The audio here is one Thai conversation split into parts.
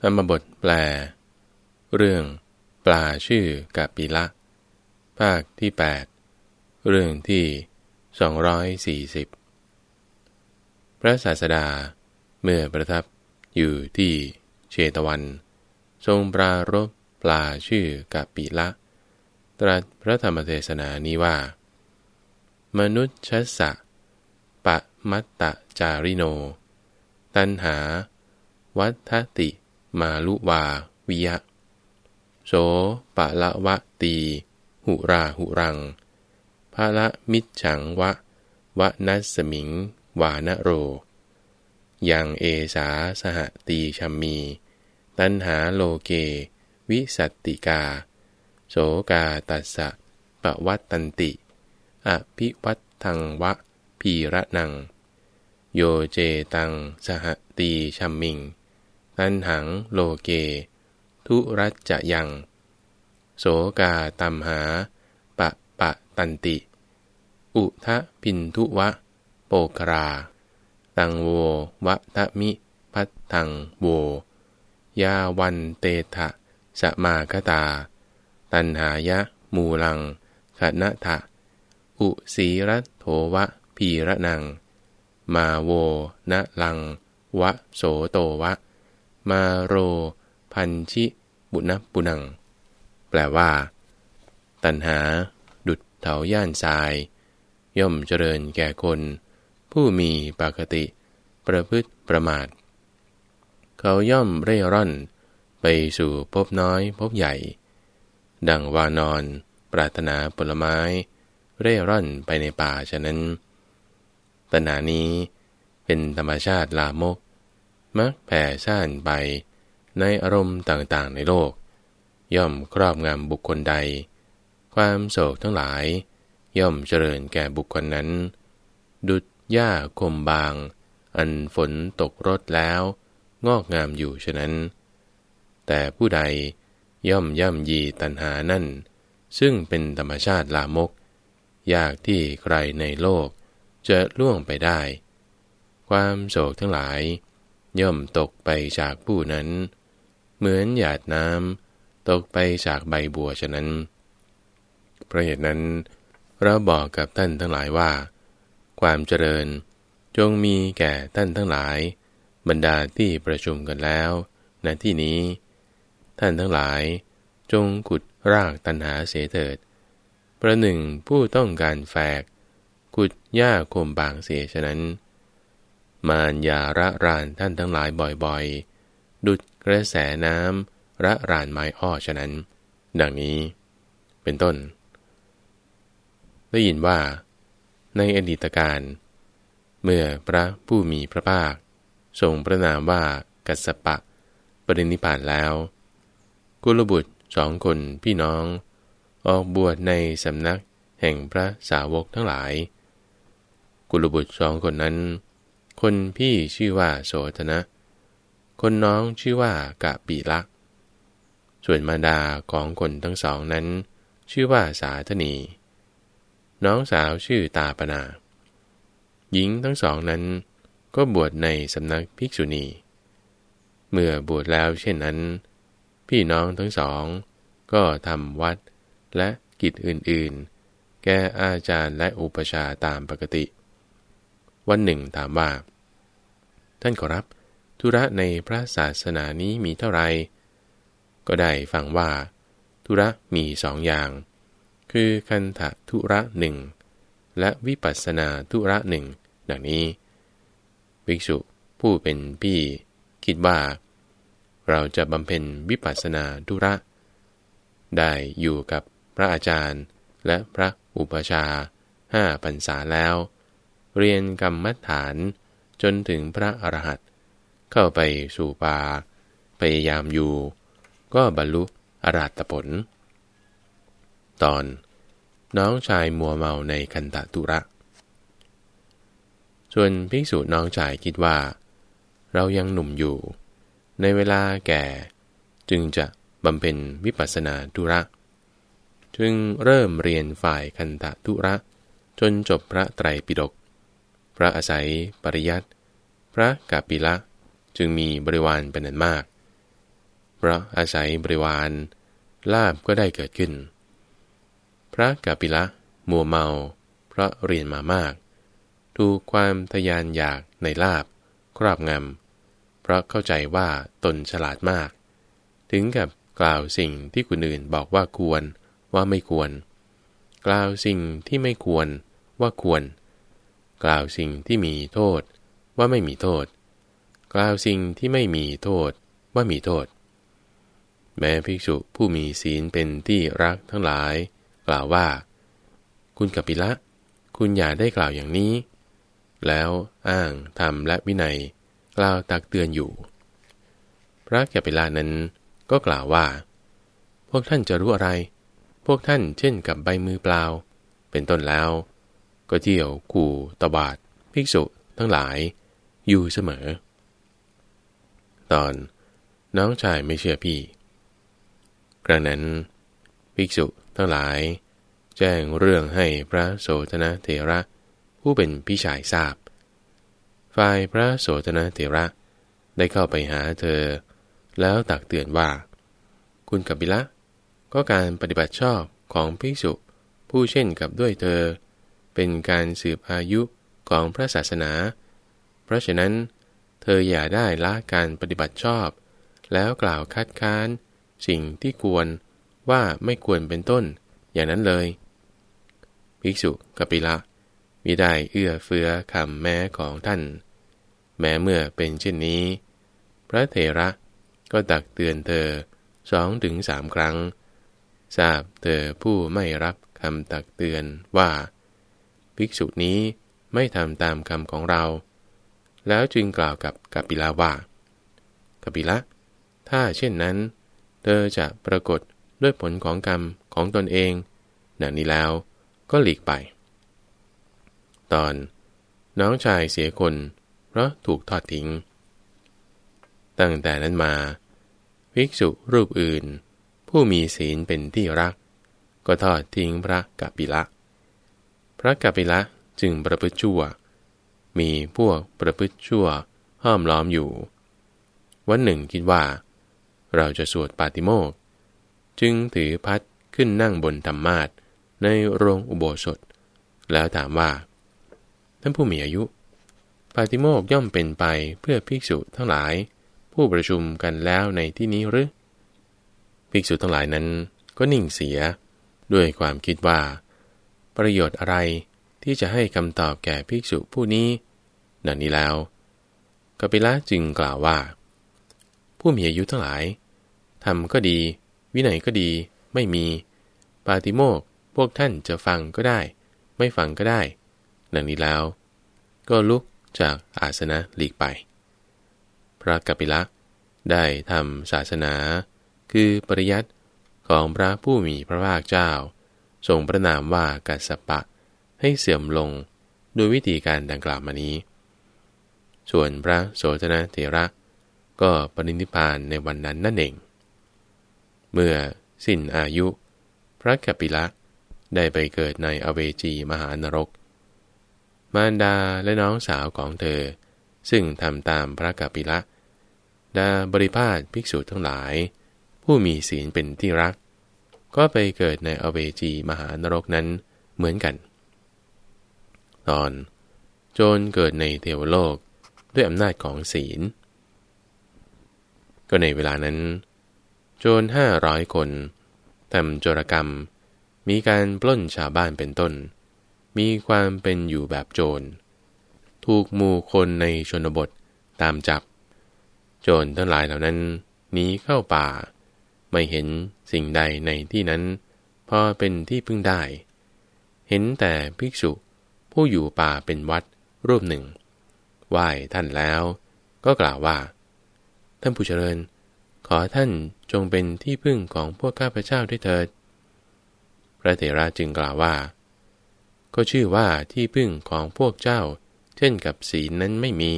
ธรรมบทแปล เรื่อง ปลาชื่อกาปิละ ภาคที่ 8 เรื่องที่ 240 พระศาสดาเมื่อประทับอยู่ที่เชตวัน ทรงปรารบปลาชื่อกาปิละ ตรัสพระธรรมเทศนานี้ว่า มนุษย์ชสะปะมัตตะจาริโน ตันหา วัฏติ มาลุวา วิยะ โสปะละวะตี หุราหุรังภาละมิจฉังวะ วะนัสมิง วานโร ยังเอสาสหตีชัมมี ตันหาโลเก วิสัตติกา โสกาตัสสะปะวัตตันติ อภิวัตทังวะพีระนัง โยเจตังสหตีชัมมิง ตันหังโลเก ทุรัจจะยัง โสกาตัมหา ปะปะตันติ อุทะพินทุวะ โปกรา ตังโววะทะมิพัตตังโว ยาวันเตทะสมาคตา ตันหายะ มูลังขณะทะอุสีรัตโถวะพีระนัง มาโวนะลัง วะโสโตวะ มาโร พันชิ บุณปุนัง แปลว่า ตัณหา ดุดเถาย่านทราย ย่อมเจริญแก่คน ผู้มีปกติ ประพฤติประมาท เขาย่อมเร่ร่อน ไปสู่พบน้อยพบใหญ่ ดังวานอน ปรารถนาผลไม้ เร่ร่อนไปในป่าฉะนั้น ตัณหานี้เป็นธรรมชาติลามก มักแผ่ซ่านไป ในอารมณ์ต่างๆในโลก ย่อมครอบงำบุคคลใด ความโศกทั้งหลาย ย่อมเจริญแก่บุคคลนั้น ดุดหญ้าคมบาง อันฝนตกรดแล้ว งอกงามอยู่ฉะนั้น แต่ผู้ใดย่อมย่ำยีตัณหานั่น ซึ่งเป็นธรรมชาติลามก ยากที่ใครในโลกจะล่วงไปได้ ความโศกทั้งหลาย ย่อมตกไปจากผู้นั้น เหมือนหยาดน้ำตกไปจากใบบัวฉะนั้น เพราะเหตุนั้นเราบอกกับท่านทั้งหลายว่า ความเจริญจงมีแก่ท่านทั้งหลาย บรรดาที่ประชุมกันแล้วณที่นี้ ท่านทั้งหลาย จงขุดรากตันหาเสเถิด ประหนึ่งผู้ต้องการแฝกขุดหญ้าคมบางเสียฉะนั้น มารยาระรานท่านทั้งหลายบ่อยๆ ดุดกระแสน้ำระรานไม้อ้อฉะนั้น ดังนี้ เป็นต้น ได้ยินว่า ในอดีตการ เมื่อพระผู้มีพระภาค ทรงพระนามว่ากัสปะ ปรินิพานแล้ว กุลบุตรสองคนพี่น้อง ออกบวชในสำนักแห่งพระสาวกทั้งหลาย กุลบุตรสองคนนั้น คนพี่ชื่อว่าโสธนะ คนน้องชื่อว่ากะปีลักส่วนมารดาของคนทั้งสองนั้น ชื่อว่าสาธนี น้องสาวชื่อตาปนา หญิงทั้งสองนั้นก็บวชในสำนักภิกษุณี เมื่อบวชแล้วเช่นนั้น พี่น้องทั้งสอง ก็ทำวัดและกิจอื่นๆ แก่อาจารย์และอุปชาตามปกติ วันหนึ่งถามว่า ท่านขอรับ ธุระในพระศาสนานี้มีเท่าไรก็ได้ฟังว่า ธุระมีสองอย่าง คือคันธธุระหนึ่งและวิปัสสนาธุระหนึ่งดังนี้ภิกษุผู้เป็นพี่ คิดว่า เราจะบำเพ็ญวิปัสสนาธุระ ได้อยู่กับพระอาจารย์ และพระอุปชาห้าพรรษาแล้ว เรียนกรรมฐาน จนถึงพระอรหันต์เข้าไปสู่ป่าพยายามอยู่ ก็บรรลุอรหัตผล ตอน น้องชายมัวเมาในคันตะตุระ ส่วนภิกษุน้องชายคิดว่า เรายังหนุ่มอยู่ ในเวลาแก่จึงจะบำเพ็ญวิปัสสนาธุระ จึงเริ่มเรียนฝ่ายคันตตุระ จนจบพระไตรปิฎก ระอาศัยปริยัติพระกาปิละจึงมีบริวารเป็นอันมาก เพราะอาศัยบริวารลาบก็ได้เกิดขึ้น พระกัปปิละมัวเมาเพราะเรียนมามาก ถูกความทยานอยากในลาบครอบงำ เพราะเข้าใจว่าตนฉลาดมาก ถึงกับกล่าวสิ่งที่คนอื่นบอกว่าควรว่าไม่ควร กล่าวสิ่งที่ไม่ควรว่าควร กล่าวสิ่งที่มีโทษว่าไม่มีโทษ กล่าวสิ่งที่ไม่มีโทษว่ามีโทษ แม้ภิกษุผู้มีศีลเป็นที่รักทั้งหลาย กล่าวว่า คุณกัปปิละ คุณอย่าได้กล่าวอย่างนี้ แล้วอ้างธรรมและวินัยกล่าวตักเตือนอยู่ พระกัปปิละนั้นก็กล่าวว่า พวกท่านจะรู้อะไร พวกท่านเช่นกับใบมือเปล่า เป็นต้นแล้ว ก็เที่ยวขู่ตบาดภิกษุทั้งหลายอยู่เสมอ ตอนน้องชายไม่เชื่อพี่กระนั้น ภิกษุทั้งหลาย แจ้งเรื่องให้พระโสธนเถระ ผู้เป็นพี่ชายทราบ ฝ่ายพระโสธนเถระได้เข้าไปหาเธอ แล้วตักเตือนว่า คุณกับิละ ก็การปฏิบัติชอบของภิกษุผู้เช่นกับด้วยเธอ เป็นการสืบอายุของพระศาสนา เพราะฉะนั้น เธออย่าได้ละการปฏิบัติชอบ แล้วกล่าวคัดค้าน สิ่งที่ควรว่าไม่ควรเป็นต้น อย่างนั้นเลย ภิกษุกัปิละมิได้เอื้อเฟื้อคำแม้ของท่าน แม้เมื่อเป็นเช่นนี้ พระเถระก็ตักเตือนเธอสองถึงสามครั้ง ทราบเธอผู้ไม่รับคำตักเตือนว่า ภิกษุนี้ไม่ทำตามคำของเรา แล้วจึงกล่าวกับกปิลาว่า กปปิละ ถ้าเช่นนั้น เธอจะปรากฏด้วยผลของกรรมของตนเองนังนี้แล้วก็หลีกไป ตอน น้องชายเสียคนเพราะถูกทอดทิ้ง ตั้งแต่นั้นมา ภิกษุรูปอื่น ผู้มีศีลเป็นที่รัก ก็ทอดทิ้งพระกัปปิละ พระกัปปิละจึงประพฤติชั่ว มีพวกประพฤติชั่วห้อมล้อมอยู่ วันหนึ่งคิดว่า เราจะสวดปาติโมกจึงถือพัดขึ้นนั่งบนธรรมาทในโรงอุโบสถ แล้วถามว่า ท่านผู้มีอายุ ปาติโมกย่อมเป็นไปเพื่อภิกษุทั้งหลาย ผู้ประชุมกันแล้วในที่นี้หรือภิกษุทั้งหลายนั้นก็นิ่งเสีย ด้วยความคิดว่า ประโยชน์อะไรที่จะให้คำตอบแก่ภิกษุผู้นี้ดังนี้แล้วกปิละจึงกล่าวว่า ผู้มีอายุทั้งหลายทำก็ดี วินัยก็ดีไม่มี ปาติโมกพวกท่านจะฟังก็ได้ ไม่ฟังก็ได้ดังนี้แล้ว ก็ลุกจากอาสนะหลีกไป พระกัปปิละได้ทำศาสนา คือปริยัติของพระผู้มีพระภาคเจ้า ทรงประนามว่ากัสปะให้เสื่อมลงโดยวิธีการดังกล่าวมานี้ ส่วนพระโสธนเถระ ก็ปรินิพานในวันนั้นนั่นเอง เมื่อสิ้นอายุ พระกัปปิละได้ไปเกิดในอเวจีมหานรก มารดาและน้องสาวของเธอ ซึ่งทำตามพระกัปปิละดาบริพาทภิกษุทั้งหลาย ผู้มีศีลเป็นที่รัก ก็ไปเกิดในอเวจีมหานรกนั้นเหมือนกัน ตอน โจรเกิดในเทวโลกด้วยอำนาจของศีล ก็ในเวลานั้น โจรห้าร้อยคนทำโจรกรรม มีการปล้นชาวบ้านเป็นต้น มีความเป็นอยู่แบบโจร ถูกหมู่คนในชนบทตามจับ โจรทั้งหลายเหล่านั้นหนีเข้าป่า ไม่เห็นสิ่งใดในที่นั้น พอเป็นที่พึ่งได้ เห็นแต่ภิกษุ ผู้อยู่ป่าเป็นวัดรูปหนึ่ง ไหว้ท่านแล้ว ก็กล่าวว่า ท่านผู้เจริญ ขอท่านจงเป็นที่พึ่งของพวกข้าพเจ้าด้วยเถิด พระเถระจึงกล่าวว่า ก็ชื่อว่าที่พึ่งของพวกเจ้า เช่นกับศีลนั้นไม่มี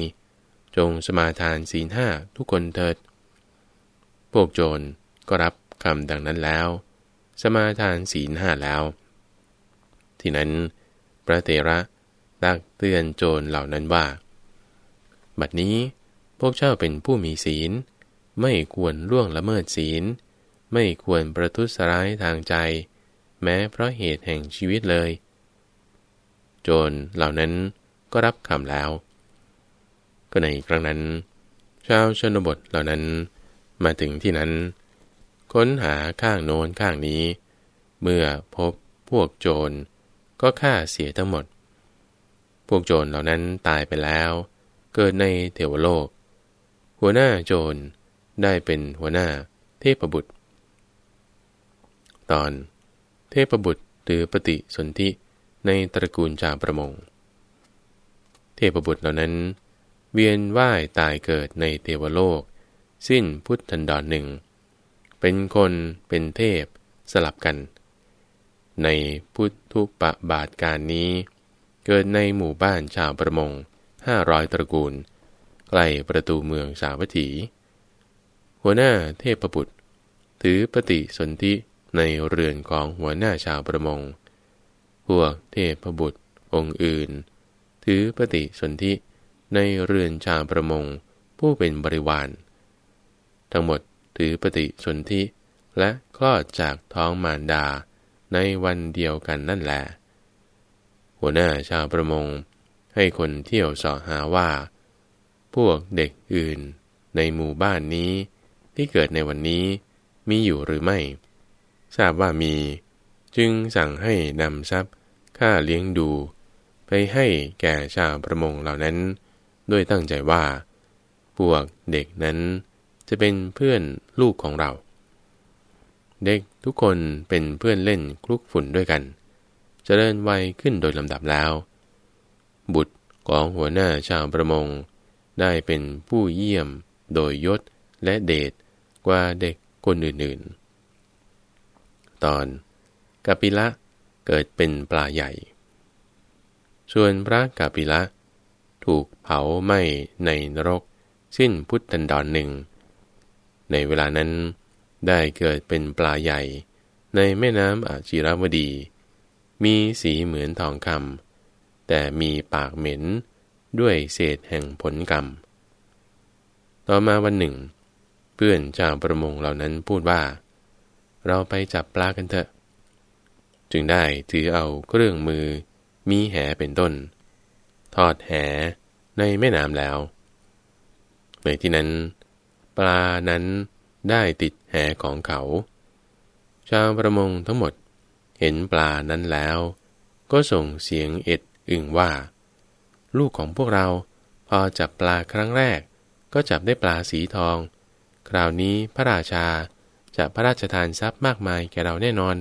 จงสมาทานศีลห้าทุกคนเถิด พวกโจร ก็รับคำดังนั้นแล้ว สมาทานศีลห้าแล้ว ที่นั้น พระเถระตักเตือนโจรเหล่านั้นว่า บัดนี้พวกเจ้าเป็นผู้มีศีล ไม่ควรล่วงละเมิดศีล ไม่ควรประทุษร้ายทางใจ แม้เพราะเหตุแห่งชีวิตเลย โจรเหล่านั้นก็รับคำแล้ว ก็ในครั้งนั้น ชาวชนบทเหล่านั้นมาถึงที่นั้น ค้นหาข้างโน้นข้างนี้ เมื่อพบพวกโจร ก็ฆ่าเสียทั้งหมด พวกโจรเหล่านั้นตายไปแล้ว เกิดในเทวโลก หัวหน้าโจรได้เป็นหัวหน้าเทพบุตร ตอน เทพบุตรหรือปฏิสนธิในตระกูลชาวประมง เทพบุตรเหล่านั้น เวียนว่ายตายเกิดในเทวโลก สิ้นพุทธันดรหนึ่ง เป็นคนเป็นเทพสลับกัน ในพุทธุปบาทการนี้ เกิดในหมู่บ้านชาวประมงห้าร้อยตระกูล ใกล้ประตูเมืองสาวัตถี หัวหน้าเทพบุตร ถือปฏิสนธิในเรือนของหัวหน้าชาวประมง พวกเทพบุตรองค์อื่น ถือปฏิสนธิในเรือนชาวประมงผู้เป็นบริวาร ทั้งหมด ถือปฏิสนธิและคลอดจากท้องมารดาในวันเดียวกันนั่นแหละหัวหน้าชาวประมง ให้คนเที่ยวสอหาว่า พวกเด็กอื่นในหมู่บ้านนี้ที่เกิดในวันนี้มีอยู่หรือไม่ ทราบว่ามี จึงสั่งให้นำทรัพย์ค่าเลี้ยงดู ไปให้แก่ชาวประมงเหล่านั้น ด้วยตั้งใจว่า พวกเด็กนั้น จะเป็นเพื่อนลูกของเรา เด็กทุกคนเป็นเพื่อนเล่นคลุกฝุ่นด้วยกันจเจริญวัยขึ้นโดยลำดับแล้ว บุตรของหัวหน้าชาวประมง ได้เป็นผู้เยี่ยมโดยยศและเดชกว่าเด็กคนอื่นๆ ตอนกปิละเกิดเป็นปลาใหญ่ ส่วนพระกปิละ ถูกเผาไหม้ในนรก สิ้นพุทธันดรหนึ่ง ในเวลานั้นได้เกิดเป็นปลาใหญ่ ในแม่น้ำอาจิรวดี มีสีเหมือนทองคำแต่มีปากเหม็นด้วยเศษแห่งผลกรรม ต่อมาวันหนึ่ง เพื่อนชาวประมงเหล่านั้นพูดว่า เราไปจับปลากันเถอะ จึงได้ถือเอาเครื่องมือ มีแหเป็นต้น ทอดแหในแม่น้ำแล้ว ในที่นั้น ปลานั้นได้ติดแหของเขา ชาวประมงทั้งหมดเห็นปลานั้นแล้ว ก็ส่งเสียงเอ็ดอึงว่า ลูกของพวกเราพอจับปลาครั้งแรก ก็จับได้ปลาสีทอง คราวนี้พระราชาจะพระราชทานทรัพย์มากมายแก่เราแน่นอน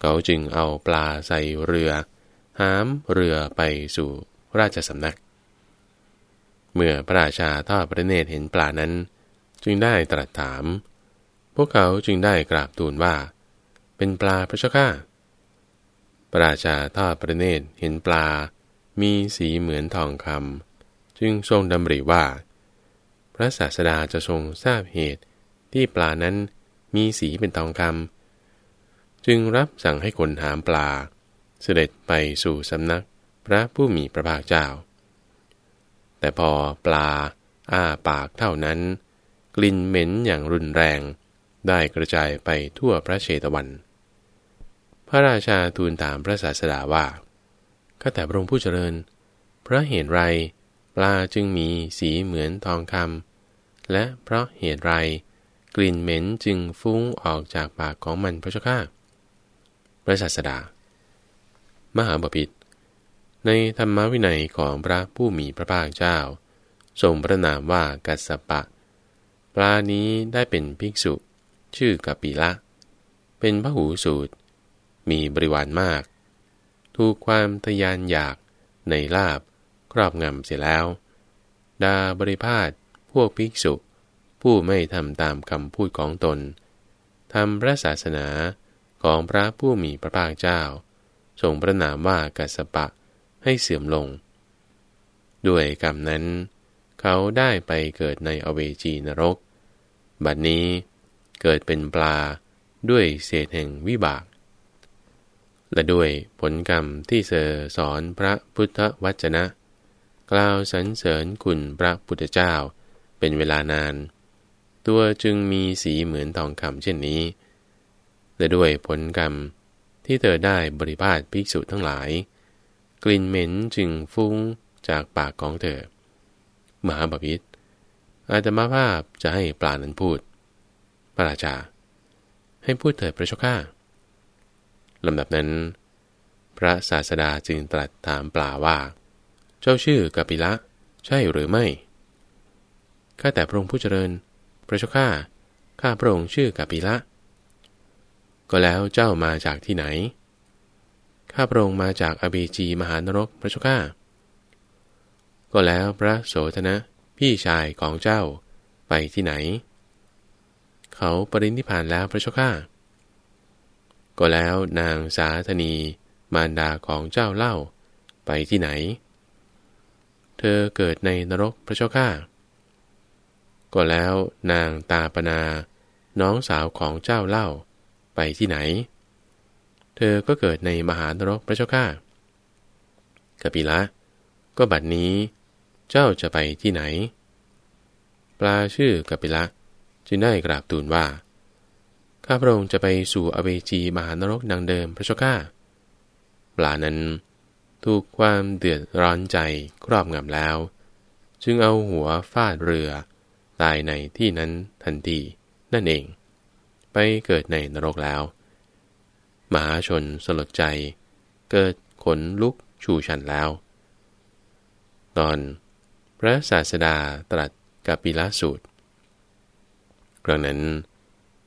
เขาจึงเอาปลาใส่เรือ หามเรือไปสู่ราชสำนัก เมื่อพระราชาทอดพระเนตรเห็นปลานั้น จึงได้ตรัสถาม พวกเขาจึงได้กราบทูลว่า เป็นปลาพระเจ้าข้าพระราชาทอดพระเนตรเห็นปลา มีสีเหมือนทองคำจึงทรงดำริว่า พระศาสดาจะทรงทราบเหตุที่ปลานั้นมีสีเป็นทองคำจึงรับสั่งให้คนหามปลา เสด็จไปสู่สำนักพระผู้มีพระภาคเจ้า แต่พอปลา อ้าปากเท่านั้น กลิ่นเหม็นอย่างรุนแรง ได้กระจายไปทั่วพระเชตวัน พระราชาทูลถามพระศาสดาว่าข้าแต่พระองค์ผู้เจริญพระเหตุไร ปลาจึงมีสีเหมือนทองคำและเพราะเหตุไร กลิ่นเหม็นจึงฟุ้งออกจากปากของมันพระเจ้าข้าพระศาสดา มหาบพิตร ในธรรมวินัยของพระผู้มีพระภาคเจ้า ทรงพระนามว่ากัสสปะ ปลานี้ได้เป็นภิกษุ ชื่อกปิละ เป็นพระหูสูตร มีบริวารมาก ถูกความทยานอยากในลาบครอบงำเสียแล้ว ดาบริพาทพวกภิกษุ ผู้ไม่ทำตามคำพูดของตนทำพระศาสนาของพระผู้มีพระภาคเจ้า ทรงพระนามว่ากัสปะ ให้เสื่อมลง ด้วยกรรมนั้น เขาได้ไปเกิดในอเวจีนรก บัดนี้เกิดเป็นปลาด้วยเศษแห่งวิบาก และด้วยผลกรรมที่เสอสอนพระพุทธวจนะ กล่าวสรรเสริญคุณพระพุทธเจ้าเป็นเวลานาน ตัวจึงมีสีเหมือนทองคำเช่นนี้ และด้วยผลกรรมที่เธอได้บริพาทภิกษุทั้งหลาย กลิ่นเหม็นจึงฟุ้งจากปากของเธอ มหาบพิษอาตมาภาพจะให้ปลานั้นพูด พระราชา ให้พูดเถิดพระชก้าลำดับนั้น พระศาสดาจึงตรัสถามปลาว่า เจ้าชื่อกปิละ ใช่หรือไม่ ข้าแต่พระองค์ผู้เจริญ พระชก้า ข้าพระองค์ชื่อกปิละ ก็แล้วเจ้ามาจากที่ไหน ข้าพระองค์มาจากอเบจีมหานรกพระชก้าก็แล้วพระโสธนะพี่ชายของเจ้าไปที่ไหน เขาปรินิพานแล้วพระเจ้าข้าก็แล้วนางสาธนีมารดาของเจ้าเล่าไปที่ไหน เธอเกิดในนรกพระเจ้าข้าก็แล้วนางตาปนา น้องสาวของเจ้าเล่าไปที่ไหน เธอก็เกิดในมหานรกพระเจ้าข้ากปิละก็บัดนี้ เจ้าจะไปที่ไหน ปลาชื่อกัปิละจึงได้กราบทูลว่า ข้าพระองค์จะไปสู่อเวจีมหานรกดังเดิมพระเจ้าข้าปลานั้นถูกความเดือดร้อนใจครอบงำแล้ว จึงเอาหัวฟาดเรือ ตายในที่นั้นทันทีนั่นเอง ไปเกิดในนรกแล้ว มหาชนสลดใจ เกิดขนลุกชูชันแล้ว ตอน พระศาสดาตรัสกับปิลาสูตรครั้งนั้น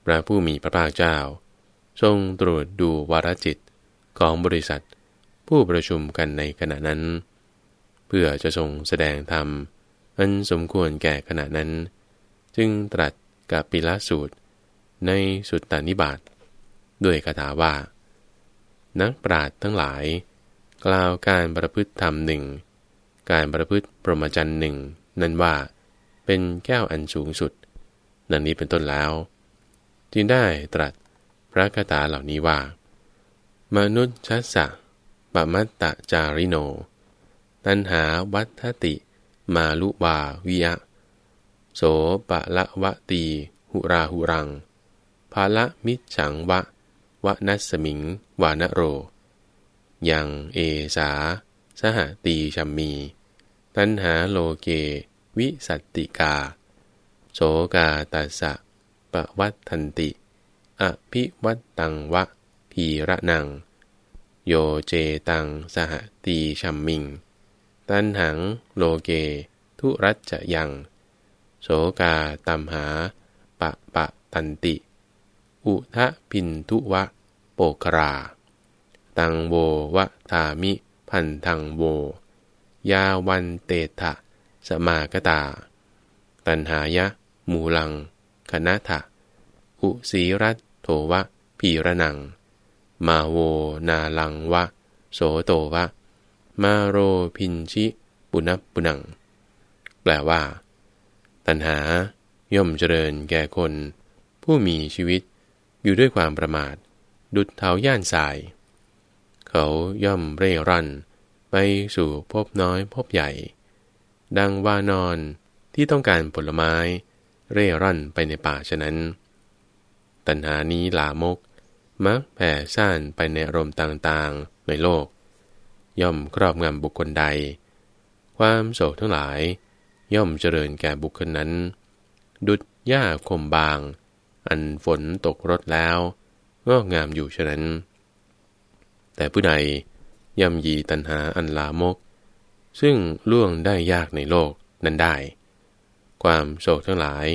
พระผู้มีพระภาคเจ้า ทรงตรวจดูวารจิตของบริษัทผู้ประชุมกันในขณะนั้น เพื่อจะทรงแสดงธรรม อันสมควรแก่ขณะนั้น จึงตรัสกับปิลาสูตรในสุตตานิบาตด้วยคาถาว่า นักปราดทั้งหลาย กล่าวการประพฤติธรรมหนึ่ง การประพฤติพรหมจรรย์หนึ่ง นั้นว่า เป็นแก้วอันสูงสุดดังนี้เป็นต้นแล้ว จึงได้ตรัสพระคาถาเหล่านี้ว่า มนุษย์ชัสสะปะมัตตะจาริโน ตันหาวัฏติ มาลุวาวิยะ โสปะละวะตี หุราหุรังภาละมิฉังวะ วนัสมิง วานโร ยังเอสา สหตีชัมมี ตัณหาโลเก วิสัตติกา โสกาตัสสะปะวัตทันติ อภิวัตตังวะ พีระนัง โยเจตัง สหตีชัมมิง ตันหังโลเก ทุรัจจะยัง โสกาตัมหา ปะปะตันติอุทะพินทุวะ โปกรา ตังโววะทามิ พันทังโว ยาวันเตถะสมากตา ตันหายะ มูลัง คณะทะอุสีรัตโทวะพีระนัง มาโวนาลังวะ โสโตวะ มาโรพินชิ ปุณปุนัง แปลว่า ตัณหาย่อมเจริญแก่คน ผู้มีชีวิตอยู่ด้วยความประมาท ดุดเทาย่านสาย เขาย่อมเร่ร่อนไปสู่พบน้อยพบใหญ่ ดังว่านอนที่ต้องการผลไม้ เร่ร่อนไปในป่าฉะนั้น ตัณหานี้ลามก มักแผ่ซ่านไปในอารมณ์ต่างๆในโลก ย่อมครอบงำบุคคลใด ความโศกทั้งหลาย ย่อมเจริญแก่บุคคลนั้น ดุดหญ้าคมบาง อันฝนตกรดแล้ว งอกงามอยู่ฉะนั้น แต่ผู้ใดย่ำยีตัณหาอันลามก ซึ่งล่วงได้ยากในโลกนั้นได้ ความโศกทั้งหลาย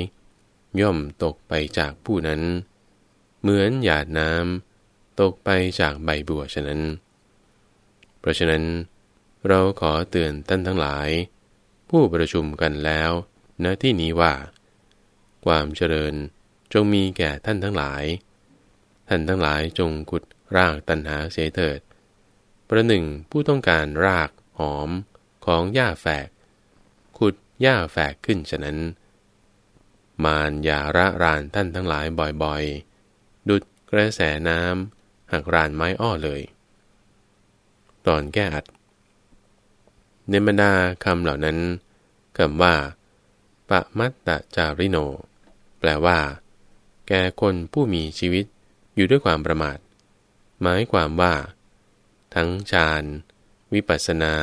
ย่อมตกไปจากผู้นั้น เหมือนหยาดน้ำตกไปจากใบบัวฉะนั้น เพราะฉะนั้น เราขอเตือนท่านทั้งหลาย ผู้ประชุมกันแล้วณที่นี้ว่า ความเจริญจงมีแก่ท่านทั้งหลาย ท่านทั้งหลายจงกุดรากตัณหาเสียเถิด ประหนึ่งผู้ต้องการรากหอมของหญ้าแฝก ขุดหญ้าแฝกขึ้นฉะนั้น มารอย่าระรานท่านทั้งหลายบ่อยๆ ดุดกระแสน้ำหักรานไม้อ้อเลย ตอนแก้อัด ในบรรดาคำเหล่านั้นคำว่าปะมัตตจาริโน แปแปลว่า แก่คนผู้มีชีวิต อยู่ด้วยความประมาท หมายความว่า ทั้งฌานวิปัสสนา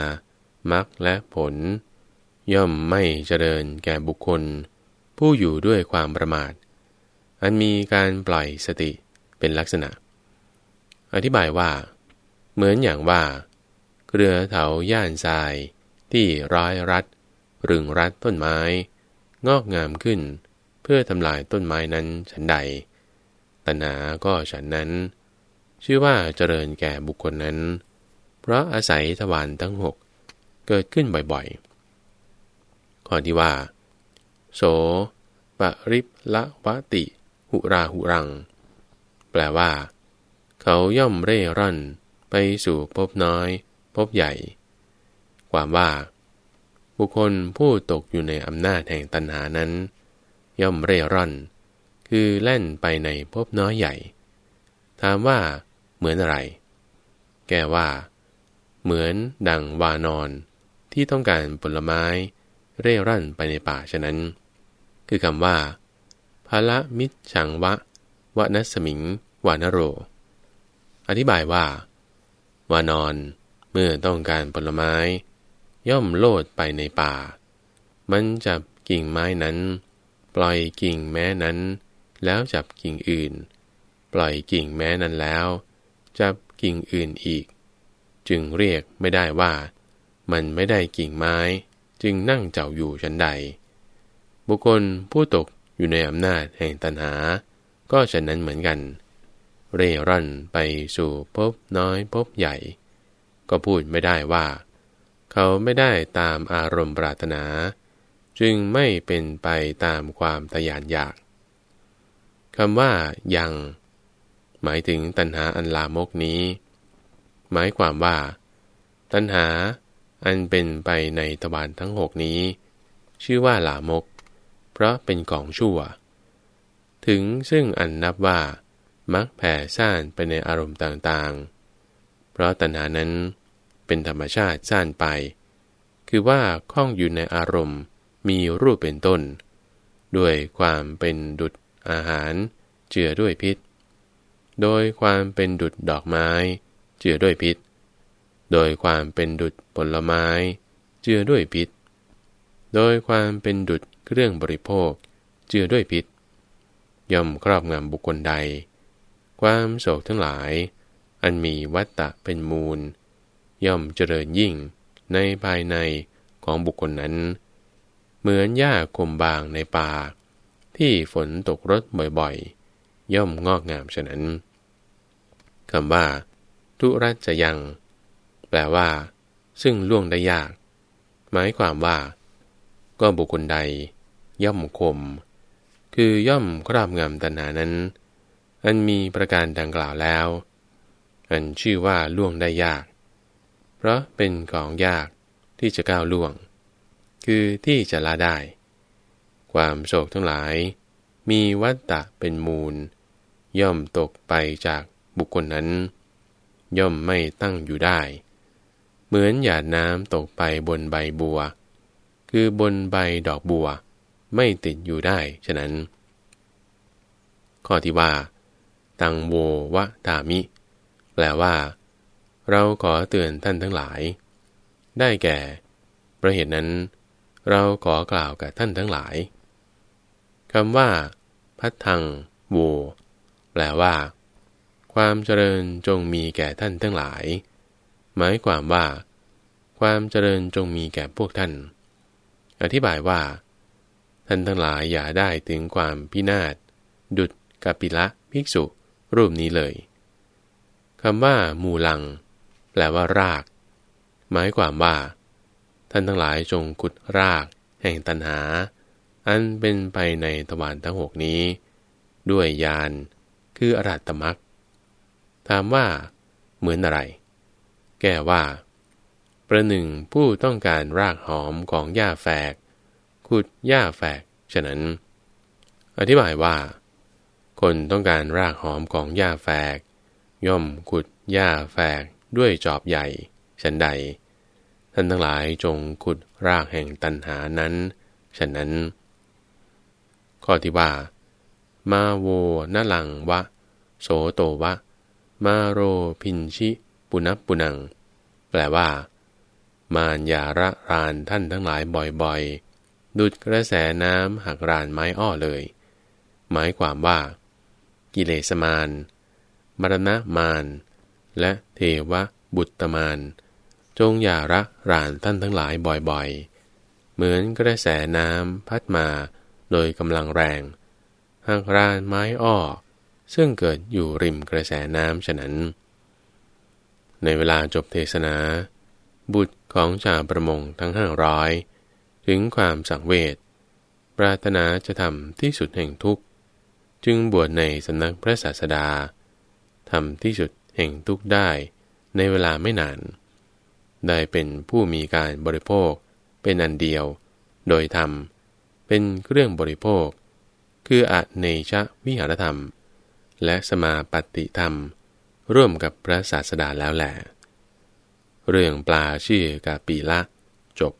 มรรคและผล ย่อมไม่เจริญแก่บุคคล ผู้อยู่ด้วยความประมาท อันมีการปล่อยสติเป็นลักษณะ อธิบายว่า เหมือนอย่างว่าเกลือเถาย่านทราย ที่ร้อยรัดรึงรัดต้นไม้ งอกงามขึ้น เพื่อทำลายต้นไม้นั้นฉันใด ตัณหาก็ฉันนั้น ชื่อว่าเจริญแก่บุคคลนั้น เพราะอาศัยทวารทั้งหกเกิดขึ้นบ่อยๆ ข้อที่ว่า โสปริปละวะติ หุราหุรัง แปลว่า เขาย่อมเร่ร่อนไปสู่พบน้อย พบใหญ่ ความว่า บุคคลผู้ตกอยู่ในอำนาจแห่งตัณหานั้น ย่อมเร่ร่อน คือแล่นไปในพบน้อยใหญ่ ถามว่า เหมือนอะไร แกว่า เหมือนดังวานอนที่ต้องการผลไม้ เร่ร่อนไปในป่าฉะนั้น คือคำว่าภละมิชังวะวะนัสมิง วานโร อธิบายว่า วานอนเมื่อต้องการผลไม้ ย่อมโลดไปในป่า มันจับกิ่งไม้นั้น ปล่อยกิ่งแม้นั้น แล้วจับกิ่งอื่น ปล่อยกิ่งแม้นั้นแล้ว จับกิ่งอื่นอีก จึงเรียกไม่ได้ว่า มันไม่ได้กิ่งไม้ จึงนั่งเจ้าอยู่ชั้นใด บุคคลผู้ตกอยู่ในอำนาจแห่งตัณหา ก็ฉะนั้นเหมือนกัน เร่ร่อนไปสู่พบน้อยพบใหญ่ ก็พูดไม่ได้ว่า เขาไม่ได้ตามอารมณ์ปรารถนา จึงไม่เป็นไปตามความทยานอยาก คำว่ายัง หมายถึงตัณหาอันลามกนี้ หมายความว่า ตัณหาอันเป็นไปในตวานทั้งหกนี้ ชื่อว่าลามก เพราะเป็นของชั่ว ถึงซึ่งอันนับว่า มักแผ่ซ่านไปในอารมณ์ต่างๆ เพราะตัณหานั้นเป็นธรรมชาติสั้นไป คือว่าข้องอยู่ในอารมณ์มีรูปเป็นต้น ด้วยความเป็นดุด อาหารเจือด้วยพิษ โดยความเป็นดุดดอกไม้ เจือด้วยพิษ โดยความเป็นดุดผลไม้ เจือด้วยพิษ โดยความเป็นดุดเครื่องบริโภค เจือด้วยพิษ ย่อมครอบงำบุคคลใด ความโศกทั้งหลาย อันมีวัตตะเป็นมูล ย่อมเจริญยิ่งในภายในของบุคคลนั้น เหมือนหญ้าคมบางในป่า ที่ฝนตกรดบ่อยๆ ย่อมงอกงามฉะนั้นคำว่า ทุรัจยัง แปลว่า ซึ่งล่วงได้ยาก หมายความว่า ก็บุคคลใด ย่อมคม คือย่อมครอบงำตัณหานั้น อันมีประการดังกล่าวแล้ว อันชื่อว่าล่วงได้ยาก เพราะเป็นของยากที่จะก้าวล่วง คือที่จะละได้ ความโศกทั้งหลาย มีวัตตะเป็นมูล ย่อมตกไปจากบุคคลนั้น ย่อมไม่ตั้งอยู่ได้ เหมือนหยาดน้ำตกไปบนใบบัว คือบนใบดอกบัว ไม่ติดอยู่ได้ฉะนั้น ข้อที่ว่า ตังโววะตามิ แปลว่า เราขอเตือนท่านทั้งหลาย ได้แก่เพราะเหตุนั้นเราขอกล่าวกับท่านทั้งหลาย คำว่า พัดทังโว แปลว่า ความเจริญจงมีแก่ท่านทั้งหลาย หมายความว่า ความเจริญจงมีแก่พวกท่าน อธิบายว่า ท่านทั้งหลายอย่าได้ถึงความพินาศ ดุดกัปิละภิกษุ รูปนี้เลยคำว่า มูลัง แปลว่าราก หมายความว่า ท่านทั้งหลายจงขุดราก แห่งตัณหา อันเป็นไปในตวานทั้งหกนี้ ด้วยยานคืออรัตมักถามว่า เหมือนอะไร แก้ว่า ประหนึ่งผู้ต้องการรากหอมของหญ้าแฝก ขุดหญ้าแฝก ฉะนั้น อธิบายว่า คนต้องการรากหอมของหญ้าแฝก ย่อมขุดหญ้าแฝกด้วยจอบใหญ่ฉันใด ท่านทั้งหลายจงขุดรากแห่งตันหานั้น ฉะนั้น ข้อที่ว่า มาโวนลังวะ โสโตวะ มาโรพินชิปุนับปุนัง แปลว่า มารยาระรานท่านทั้งหลายบ่อยๆ ดุดกระแสน้ำหักรานไม้อ้อเลย หมายความว่า กิเลสมารมรณะมารและเทวบุตรมารจงอย่าระรานท่านทั้งหลายบ่อยๆ เหมือนกระแสน้ำพัดมา โดยกำลังแรงหักรานไม้อ้อ ซึ่งเกิดอยู่ริมกระแสน้ำฉะนั้น ในเวลาจบเทศนา บุตรของชาวประมงทั้งห้าร้อยถึงความสังเวชปรารถนาจะทำที่สุดแห่งทุกข์ จึงบวชในสำนักพระศาสดาทำที่สุดแห่งทุกข์ได้ในเวลาไม่นาน ได้เป็นผู้มีการบริโภคเป็นอันเดียว โดยธรรม เป็นเครื่องบริโภค คืออเนชวิหารธรรม และสมาปฏิธรรม ร่วมกับพระศาสดาแล้วแหละเรื่องปลาชื่อกาปีละ จบ